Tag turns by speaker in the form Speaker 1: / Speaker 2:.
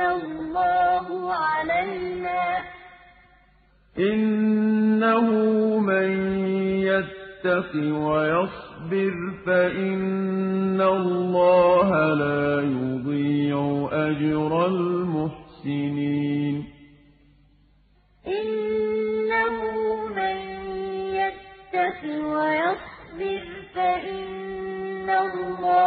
Speaker 1: اللَّهُ عَلَيْنَا ۖ. إِنَّهُ مَن يَتَّقِ وَيَصْبِرْ فَإِنَّ اللَّهَ لَا يُضِيعُ أَجْرَ الْمُحْسِنِينَ.
Speaker 2: إِنَّهُ مَن يَتَّقِ وَيَصْبِرْ فَإِنَّ اللَّهَ